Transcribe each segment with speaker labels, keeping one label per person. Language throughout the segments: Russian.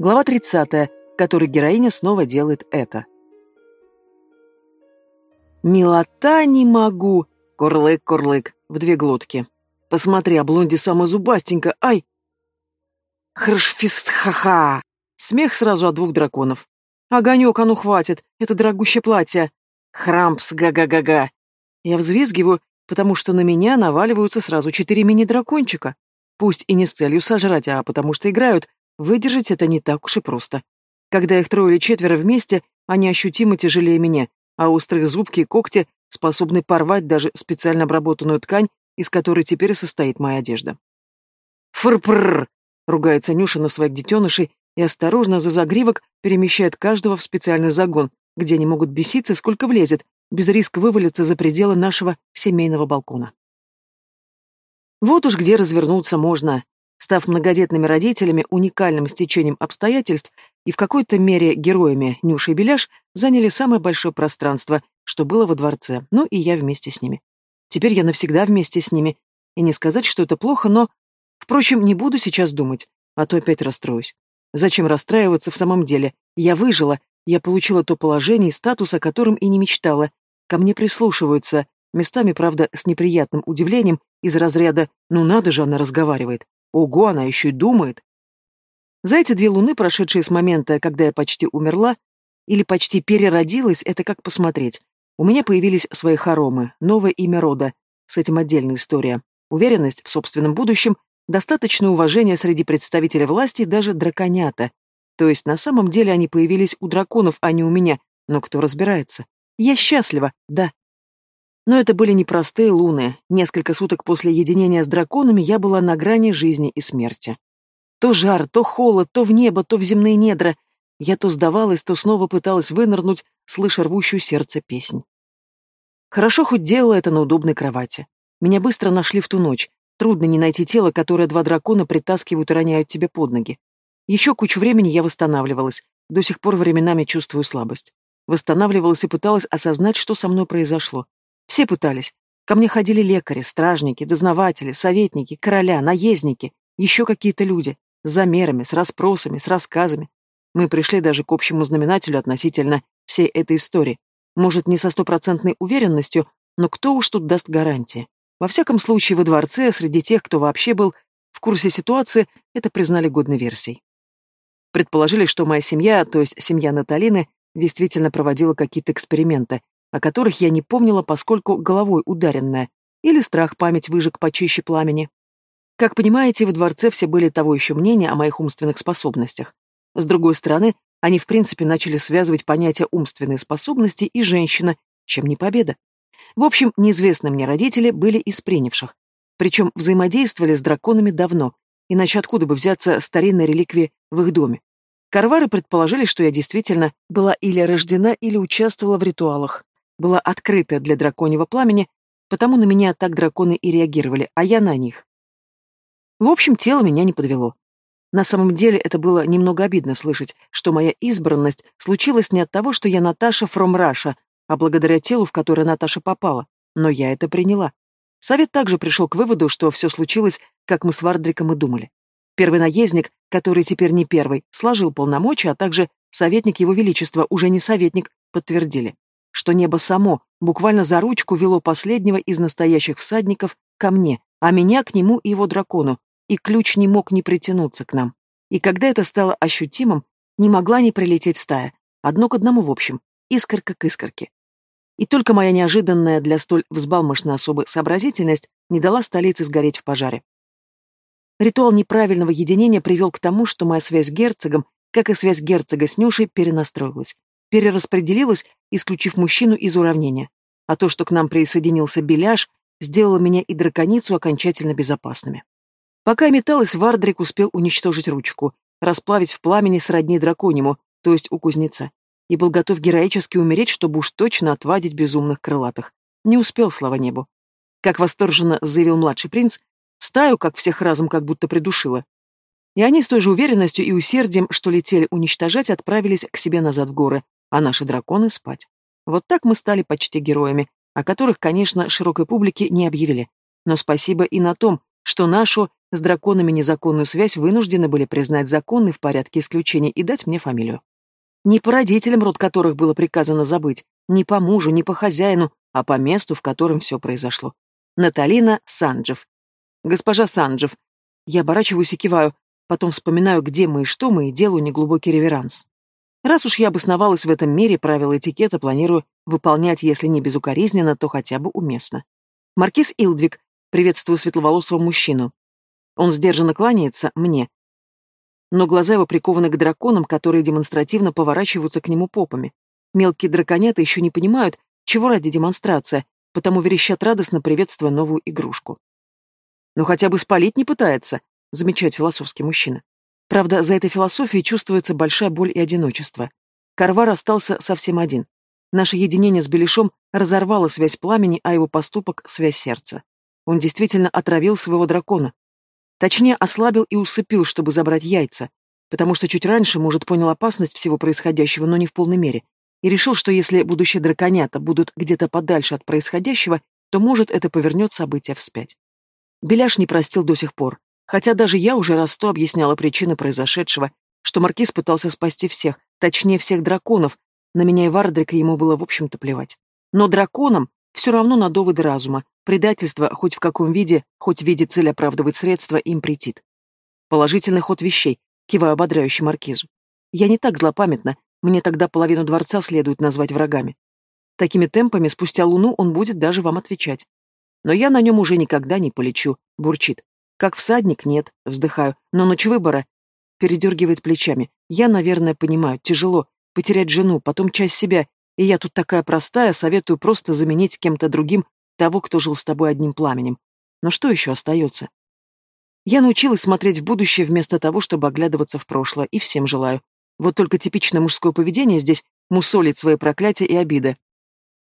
Speaker 1: Глава 30, в которой героиня снова делает это. «Милота не могу!» Курлык-курлык, в две глотки. «Посмотри, а блонди самая зубастенька, ай!» Хршфист-ха-ха! Смех сразу от двух драконов. «Огонек, а ну хватит! Это дорогущее платье!» Хрампс, га-га-га-га! Я взвизгиваю, потому что на меня наваливаются сразу четыре мини-дракончика. Пусть и не с целью сожрать, а потому что играют, выдержать это не так уж и просто. Когда их трое или четверо вместе, они ощутимо тяжелее меня, а острые зубки и когти способны порвать даже специально обработанную ткань, из которой теперь состоит моя одежда. «Фыр-пр!» — ругается Нюша на своих детенышей и осторожно за загривок перемещает каждого в специальный загон, где они могут беситься, сколько влезет, без риска вывалиться за пределы нашего семейного балкона. Вот уж где развернуться можно. Став многодетными родителями, уникальным стечением обстоятельств и в какой-то мере героями Нюша и Беляш заняли самое большое пространство, что было во дворце, ну и я вместе с ними. Теперь я навсегда вместе с ними. И не сказать, что это плохо, но... Впрочем, не буду сейчас думать, а то опять расстроюсь. Зачем расстраиваться в самом деле? Я выжила, я получила то положение и статус, о котором и не мечтала. Ко мне прислушиваются, местами, правда, с неприятным удивлением, из разряда «ну надо же, она разговаривает». Ого, она еще и думает. За эти две луны, прошедшие с момента, когда я почти умерла, или почти переродилась, это как посмотреть. У меня появились свои хоромы, новое имя рода, с этим отдельная история. Уверенность в собственном будущем, достаточное уважение среди представителей власти даже драконята. То есть на самом деле они появились у драконов, а не у меня, но кто разбирается? Я счастлива, да. Но это были непростые луны. Несколько суток после единения с драконами я была на грани жизни и смерти. То жар, то холод, то в небо, то в земные недра. Я то сдавалась, то снова пыталась вынырнуть, слыша рвущую сердце песнь. Хорошо хоть делала это на удобной кровати. Меня быстро нашли в ту ночь. Трудно не найти тело, которое два дракона притаскивают и роняют тебе под ноги. Еще кучу времени я восстанавливалась. До сих пор временами чувствую слабость. Восстанавливалась и пыталась осознать, что со мной произошло. Все пытались. Ко мне ходили лекари, стражники, дознаватели, советники, короля, наездники, еще какие-то люди. С замерами, с расспросами, с рассказами. Мы пришли даже к общему знаменателю относительно всей этой истории. Может, не со стопроцентной уверенностью, но кто уж тут даст гарантии? Во всяком случае, во дворце, среди тех, кто вообще был в курсе ситуации, это признали годной версией. Предположили, что моя семья, то есть семья Наталины, действительно проводила какие-то эксперименты, о которых я не помнила, поскольку головой ударенная, или страх память выжег почище пламени. Как понимаете, во дворце все были того еще мнения о моих умственных способностях. С другой стороны, они в принципе начали связывать понятия умственной способности и женщина, чем не победа. В общем, неизвестные мне родители были из принявших. Причем взаимодействовали с драконами давно, иначе откуда бы взяться старинной реликвии в их доме. Карвары предположили, что я действительно была или рождена, или участвовала в ритуалах, была открыта для драконьего пламени, потому на меня так драконы и реагировали, а я на них. В общем, тело меня не подвело. На самом деле это было немного обидно слышать, что моя избранность случилась не от того, что я Наташа from Russia, а благодаря телу, в которое Наташа попала. Но я это приняла. Совет также пришел к выводу, что все случилось, как мы с Вардриком и думали. Первый наездник, который теперь не первый, сложил полномочия, а также советник его величества, уже не советник, подтвердили, что небо само буквально за ручку вело последнего из настоящих всадников ко мне, а меня к нему и его дракону, и ключ не мог не притянуться к нам. И когда это стало ощутимым, не могла не прилететь стая, одно к одному в общем, искорка к искорке. И только моя неожиданная для столь взбалмошной особы сообразительность не дала столице сгореть в пожаре. Ритуал неправильного единения привел к тому, что моя связь с герцогом, как и связь герцога с Нюшей, перенастроилась, перераспределилась, исключив мужчину из уравнения. А то, что к нам присоединился Беляш, сделало меня и драконицу окончательно безопасными. Пока я металась, Вардрик успел уничтожить ручку, расплавить в пламени сродни драконьему, то есть у кузнеца, и был готов героически умереть, чтобы уж точно отвадить безумных крылатых. Не успел, слава небу. Как восторженно заявил младший принц, Стаю, как всех разом, как будто придушила. И они с той же уверенностью и усердием, что летели уничтожать, отправились к себе назад в горы, а наши драконы спать. Вот так мы стали почти героями, о которых, конечно, широкой публике не объявили. Но спасибо и на том, что нашу с драконами незаконную связь вынуждены были признать законной в порядке исключения и дать мне фамилию. Не по родителям, род которых было приказано забыть, не по мужу, не по хозяину, а по месту, в котором все произошло. Наталина Санджев. Госпожа Санджев. Я оборачиваюсь и киваю, потом вспоминаю, где мы и что мы, и делаю неглубокий реверанс. Раз уж я обосновалась в этом мире, правила этикета планирую выполнять, если не безукоризненно, то хотя бы уместно. Маркиз Илдвиг, приветствую светловолосого мужчину. Он сдержанно кланяется мне, но глаза его прикованы к драконам, которые демонстративно поворачиваются к нему попами. Мелкие драконята еще не понимают, чего ради демонстрация, потому верещат радостно, приветствуя новую игрушку. «Ну хотя бы спалить не пытается», — замечает философский мужчина. Правда, за этой философией чувствуется большая боль и одиночество. Карвар остался совсем один. Наше единение с Белишом разорвало связь пламени, а его поступок — связь сердца. Он действительно отравил своего дракона. Точнее, ослабил и усыпил, чтобы забрать яйца, потому что чуть раньше, может, понял опасность всего происходящего, но не в полной мере, и решил, что если будущие драконята будут где-то подальше от происходящего, то, может, это повернет события вспять. Беляш не простил до сих пор. Хотя даже я уже раз сто объясняла причины произошедшего, что Маркиз пытался спасти всех, точнее всех драконов, на меня и Вардрика ему было в общем-то плевать. Но драконам все равно на доводы разума, предательство хоть в каком виде, хоть в виде цели оправдывать средства, им претит. Положительный ход вещей, киваю ободряющий Маркизу. Я не так злопамятна, мне тогда половину дворца следует назвать врагами. Такими темпами спустя луну он будет даже вам отвечать. Но я на нем уже никогда не полечу, бурчит. Как всадник, нет, вздыхаю, но ночь выбора. Передергивает плечами. Я, наверное, понимаю, тяжело. Потерять жену, потом часть себя. И я тут такая простая, советую просто заменить кем-то другим того, кто жил с тобой одним пламенем. Но что еще остается? Я научилась смотреть в будущее вместо того, чтобы оглядываться в прошлое, и всем желаю. Вот только типичное мужское поведение здесь мусолит свои проклятия и обиды.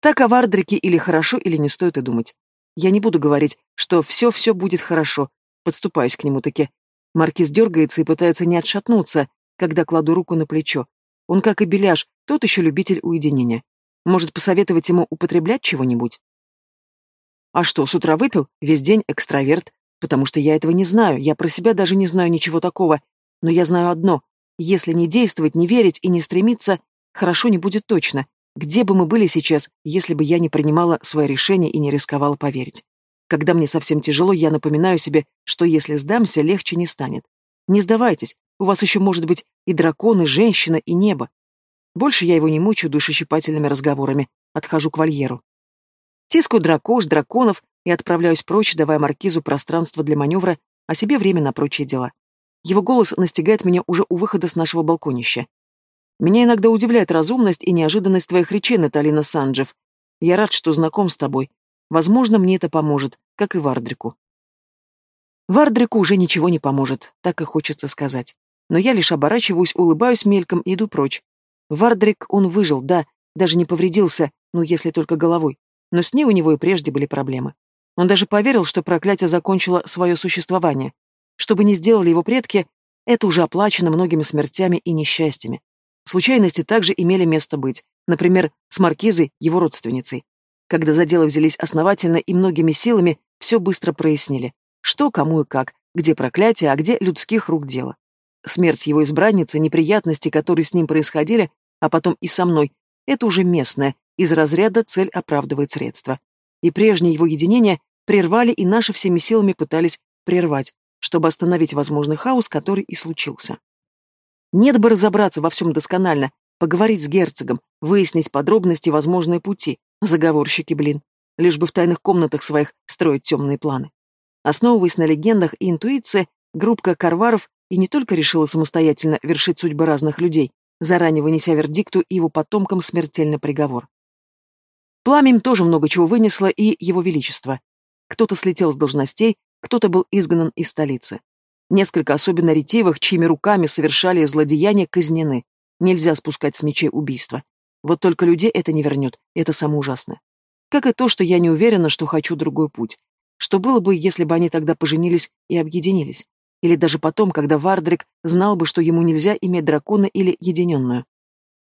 Speaker 1: Так о Вардрике или хорошо, или не стоит и думать. Я не буду говорить, что все-все будет хорошо, Подступаюсь к нему таки. Маркиз дергается и пытается не отшатнуться, когда кладу руку на плечо. Он, как и Беляш, тот еще любитель уединения. Может, посоветовать ему употреблять чего-нибудь? А что, с утра выпил? Весь день экстраверт? Потому что я этого не знаю, я про себя даже не знаю ничего такого. Но я знаю одно. Если не действовать, не верить и не стремиться, хорошо не будет точно. Где бы мы были сейчас, если бы я не принимала свои решения и не рисковала поверить? Когда мне совсем тяжело, я напоминаю себе, что если сдамся, легче не станет. Не сдавайтесь, у вас еще может быть и дракон, и женщина, и небо. Больше я его не мучаю душещипательными разговорами, отхожу к вольеру. Тискаю дракош, драконов и отправляюсь прочь, давая маркизу пространство для маневра, а себе время на прочие дела. Его голос настигает меня уже у выхода с нашего балконища. Меня иногда удивляет разумность и неожиданность твоих речей, Наталина Санджев. Я рад, что знаком с тобой, Возможно, мне это поможет, как и Вардрику. Вардрику уже ничего не поможет, так и хочется сказать. Но я лишь оборачиваюсь, улыбаюсь мельком и иду прочь. Вардрик, он выжил, да, даже не повредился, ну, если только головой. Но с ней у него и прежде были проблемы. Он даже поверил, что проклятие закончило свое существование. Что бы ни сделали его предки, это уже оплачено многими смертями и несчастьями. Случайности также имели место быть, например, с Маркизой, его родственницей. Когда за дело взялись основательно и многими силами, все быстро прояснили. Что, кому и как, где проклятие, а где людских рук дело. Смерть его избранницы, неприятности, которые с ним происходили, а потом и со мной, это уже местное, из разряда цель оправдывает средства. И прежнее его единение прервали и наши всеми силами пытались прервать, чтобы остановить возможный хаос, который и случился. Нет бы разобраться во всем досконально, поговорить с герцогом, выяснить подробности возможные пути, Заговорщики, блин. Лишь бы в тайных комнатах своих строить темные планы. Основываясь на легендах и интуиции, группка Карваров и не только решила самостоятельно вершить судьбы разных людей, заранее вынеся вердикту и его потомкам смертельный приговор. Пламя тоже много чего вынесло и его величество. Кто-то слетел с должностей, кто-то был изгнан из столицы. Несколько особенно ретивых, чьими руками совершали злодеяния, казнены. Нельзя спускать с мечей убийства. Вот только людей это не вернет, это самое ужасное. Как и то, что я не уверена, что хочу другой путь. Что было бы, если бы они тогда поженились и объединились? Или даже потом, когда Вардрик знал бы, что ему нельзя иметь дракона или единенную?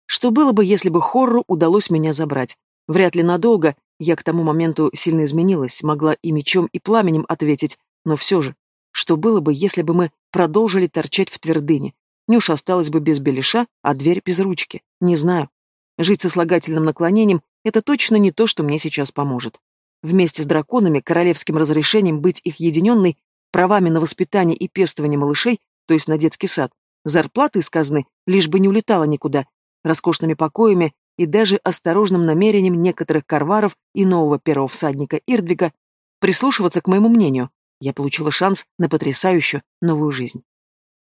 Speaker 1: Что было бы, если бы Хорру удалось меня забрать? Вряд ли надолго, я к тому моменту сильно изменилась, могла и мечом, и пламенем ответить, Но все же, что было бы, если бы мы продолжили торчать в твердыне? Нюша осталась бы без беляша, а дверь без ручки. Не знаю. Жить со слагательным наклонением — это точно не то, что мне сейчас поможет. Вместе с драконами, королевским разрешением быть их единенной, правами на воспитание и пестование малышей, то есть на детский сад, зарплаты из казны, лишь бы не улетала никуда, роскошными покоями и даже осторожным намерением некоторых карваров и нового первого всадника Ирдвига прислушиваться к моему мнению, я получила шанс на потрясающую новую жизнь.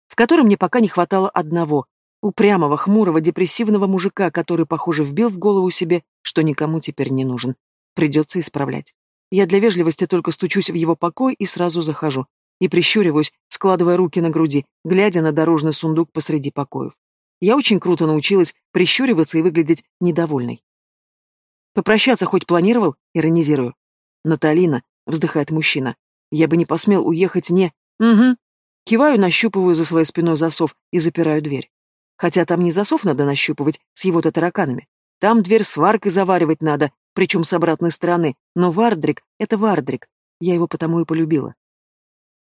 Speaker 1: В которой мне пока не хватало одного — упрямого, хмурого, депрессивного мужика, который, похоже, вбил в голову себе, что никому теперь не нужен. Придется исправлять. Я для вежливости только стучусь в его покой и сразу захожу. И прищуриваюсь, складывая руки на груди, глядя на дорожный сундук посреди покоев. Я очень круто научилась прищуриваться и выглядеть недовольной. Попрощаться хоть планировал? Иронизирую. Наталина, вздыхает мужчина. Я бы не посмел уехать не... Угу. Киваю, нащупываю за своей спиной засов и запираю дверь. Хотя там не засов надо нащупывать с его-то тараканами. Там дверь сваркой заваривать надо, причем с обратной стороны. Но Вардрик — это Вардрик. Я его потому и полюбила.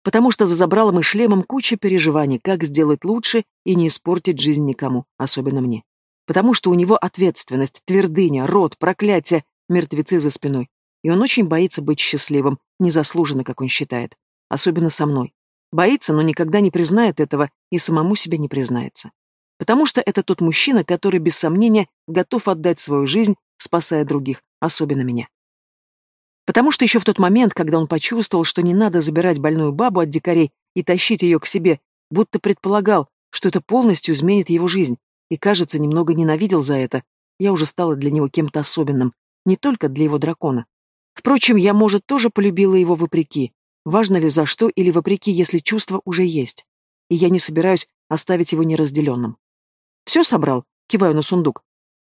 Speaker 1: Потому что за забралом и шлемом куча переживаний, как сделать лучше и не испортить жизнь никому, особенно мне. Потому что у него ответственность, твердыня, род, проклятие, мертвецы за спиной. И он очень боится быть счастливым, незаслуженно, как он считает. Особенно со мной. Боится, но никогда не признает этого и самому себе не признается. Потому что это тот мужчина, который, без сомнения, готов отдать свою жизнь, спасая других, особенно меня. Потому что еще в тот момент, когда он почувствовал, что не надо забирать больную бабу от дикарей и тащить ее к себе, будто предполагал, что это полностью изменит его жизнь, и, кажется, немного ненавидел за это, я уже стала для него кем-то особенным, не только для его дракона. Впрочем, я, может, тоже полюбила его вопреки. Важно ли за что или вопреки, если чувство уже есть. И я не собираюсь оставить его неразделенным. Все собрал? Киваю на сундук.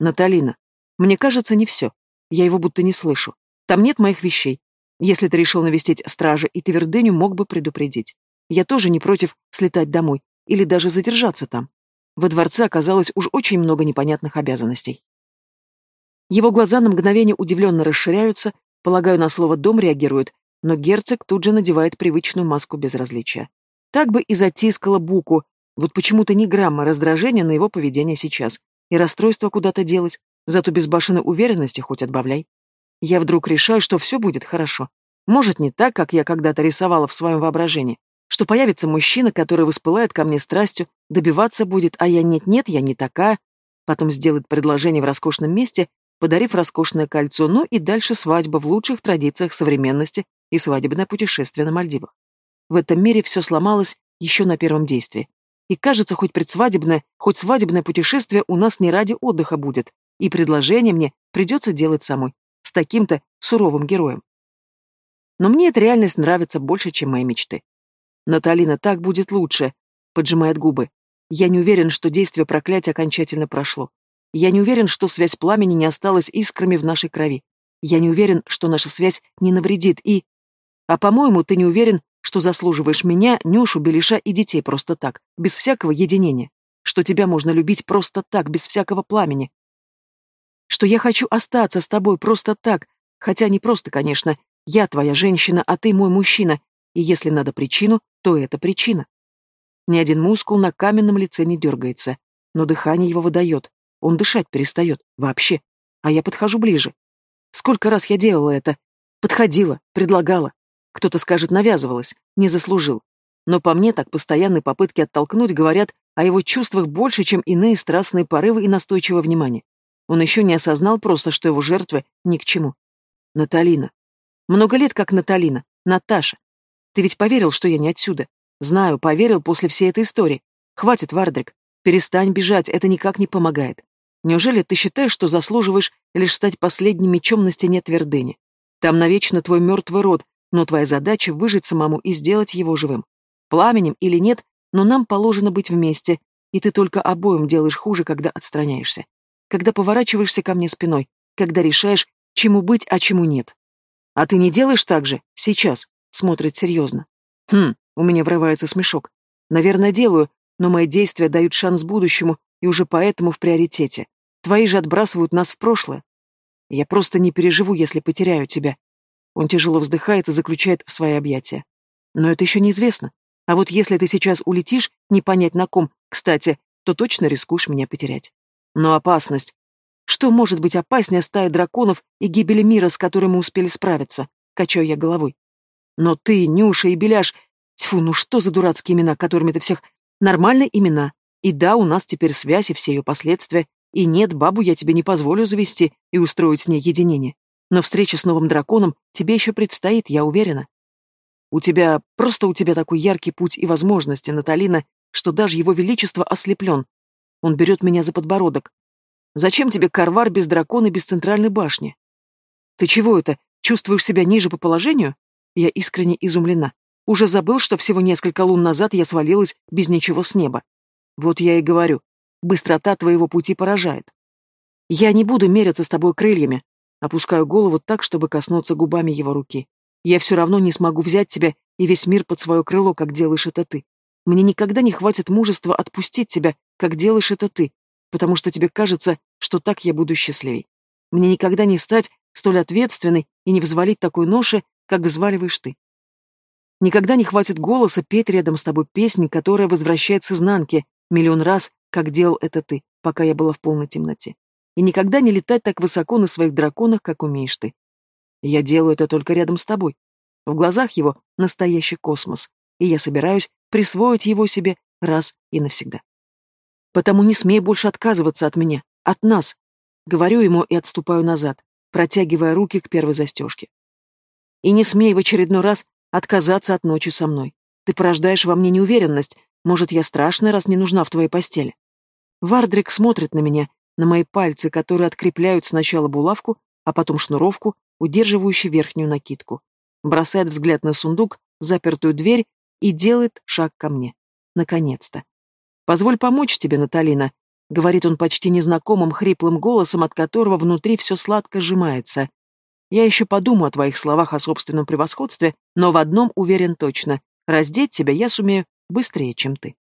Speaker 1: Наталина. Мне кажется, не все. Я его будто не слышу. Там нет моих вещей. Если ты решил навестить стража и твердыню, мог бы предупредить. Я тоже не против слетать домой или даже задержаться там. Во дворце оказалось уж очень много непонятных обязанностей. Его глаза на мгновение удивленно расширяются, Полагаю, на слово «дом» реагирует, но герцог тут же надевает привычную маску безразличия. Так бы и затискала Буку, вот почему-то ни грамма раздражения на его поведение сейчас, и расстройство куда-то делось, зато безбашенной уверенности хоть отбавляй. Я вдруг решаю, что все будет хорошо. Может, не так, как я когда-то рисовала в своем воображении, что появится мужчина, который воспылает ко мне страстью, добиваться будет, а я нет-нет, я не такая, потом сделает предложение в роскошном месте, подарив роскошное кольцо, ну и дальше свадьба в лучших традициях современности и свадебное путешествие на Мальдивах. В этом мире все сломалось еще на первом действии. И кажется, хоть предсвадебное, хоть свадебное путешествие у нас не ради отдыха будет, и предложение мне придется делать самой, с таким-то суровым героем. Но мне эта реальность нравится больше, чем мои мечты. Наталина, так будет лучше, поджимает губы. Я не уверен, что действие проклятия окончательно прошло. Я не уверен, что связь пламени не осталась искрами в нашей крови. Я не уверен, что наша связь не навредит и... А по-моему, ты не уверен, что заслуживаешь меня, Нюшу, Белиша и детей просто так, без всякого единения. Что тебя можно любить просто так, без всякого пламени. Что я хочу остаться с тобой просто так, хотя не просто, конечно. Я твоя женщина, а ты мой мужчина, и если надо причину, то это причина. Ни один мускул на каменном лице не дергается, но дыхание его выдает. Он дышать перестает. Вообще. А я подхожу ближе. Сколько раз я делала это? Подходила, предлагала. Кто-то скажет, навязывалась, не заслужил. Но по мне так постоянные попытки оттолкнуть говорят о его чувствах больше, чем иные страстные порывы и настойчивое внимание. Он еще не осознал просто, что его жертвы ни к чему. Наталина. Много лет как Наталина. Наташа. Ты ведь поверил, что я не отсюда. Знаю, поверил после всей этой истории. Хватит, Вардрик. Перестань бежать, это никак не помогает. Неужели ты считаешь, что заслуживаешь лишь стать последним мечом на стене твердыни? Там навечно твой мертвый род, но твоя задача — выжить самому и сделать его живым. Пламенем или нет, но нам положено быть вместе, и ты только обоим делаешь хуже, когда отстраняешься. Когда поворачиваешься ко мне спиной, когда решаешь, чему быть, а чему нет. А ты не делаешь так же? Сейчас. Смотрит серьезно. Хм, у меня врывается смешок. Наверное, делаю, но мои действия дают шанс будущему, и уже поэтому в приоритете. Твои же отбрасывают нас в прошлое. Я просто не переживу, если потеряю тебя. Он тяжело вздыхает и заключает в свои объятия. Но это еще неизвестно. А вот если ты сейчас улетишь, не понять на ком, кстати, то точно рискуешь меня потерять. Но опасность. Что может быть опаснее стаи драконов и гибели мира, с которой мы успели справиться? Качаю я головой. Но ты, Нюша и Беляш... Тьфу, ну что за дурацкие имена, которыми ты всех... Нормальные имена. И да, у нас теперь связь и все ее последствия. И нет, бабу я тебе не позволю завести и устроить с ней единение. Но встреча с новым драконом тебе еще предстоит, я уверена. У тебя, просто у тебя такой яркий путь и возможности, Наталина, что даже его величество ослеплен. Он берет меня за подбородок. Зачем тебе карвар без дракона и без центральной башни? Ты чего это, чувствуешь себя ниже по положению? Я искренне изумлена. Уже забыл, что всего несколько лун назад я свалилась без ничего с неба. Вот я и говорю. Быстрота твоего пути поражает. Я не буду мериться с тобой крыльями. Опускаю голову так, чтобы коснуться губами его руки. Я все равно не смогу взять тебя и весь мир под свое крыло, как делаешь это ты. Мне никогда не хватит мужества отпустить тебя, как делаешь это ты, потому что тебе кажется, что так я буду счастливей. Мне никогда не стать столь ответственной и не взвалить такой ноши, как взваливаешь ты. Никогда не хватит голоса петь рядом с тобой песни, которая возвращает с изнанки миллион раз, как делал это ты, пока я была в полной темноте. И никогда не летать так высоко на своих драконах, как умеешь ты. Я делаю это только рядом с тобой. В глазах его настоящий космос, и я собираюсь присвоить его себе раз и навсегда. Потому не смей больше отказываться от меня, от нас. Говорю ему и отступаю назад, протягивая руки к первой застежке. И не смей в очередной раз отказаться от ночи со мной. Ты порождаешь во мне неуверенность. Может, я страшная, раз не нужна в твоей постели. Вардрик смотрит на меня, на мои пальцы, которые открепляют сначала булавку, а потом шнуровку, удерживающий верхнюю накидку. Бросает взгляд на сундук, запертую дверь и делает шаг ко мне. Наконец-то. «Позволь помочь тебе, Наталина», — говорит он почти незнакомым хриплым голосом, от которого внутри все сладко сжимается. «Я еще подумаю о твоих словах о собственном превосходстве, но в одном уверен точно. Раздеть тебя я сумею быстрее, чем ты».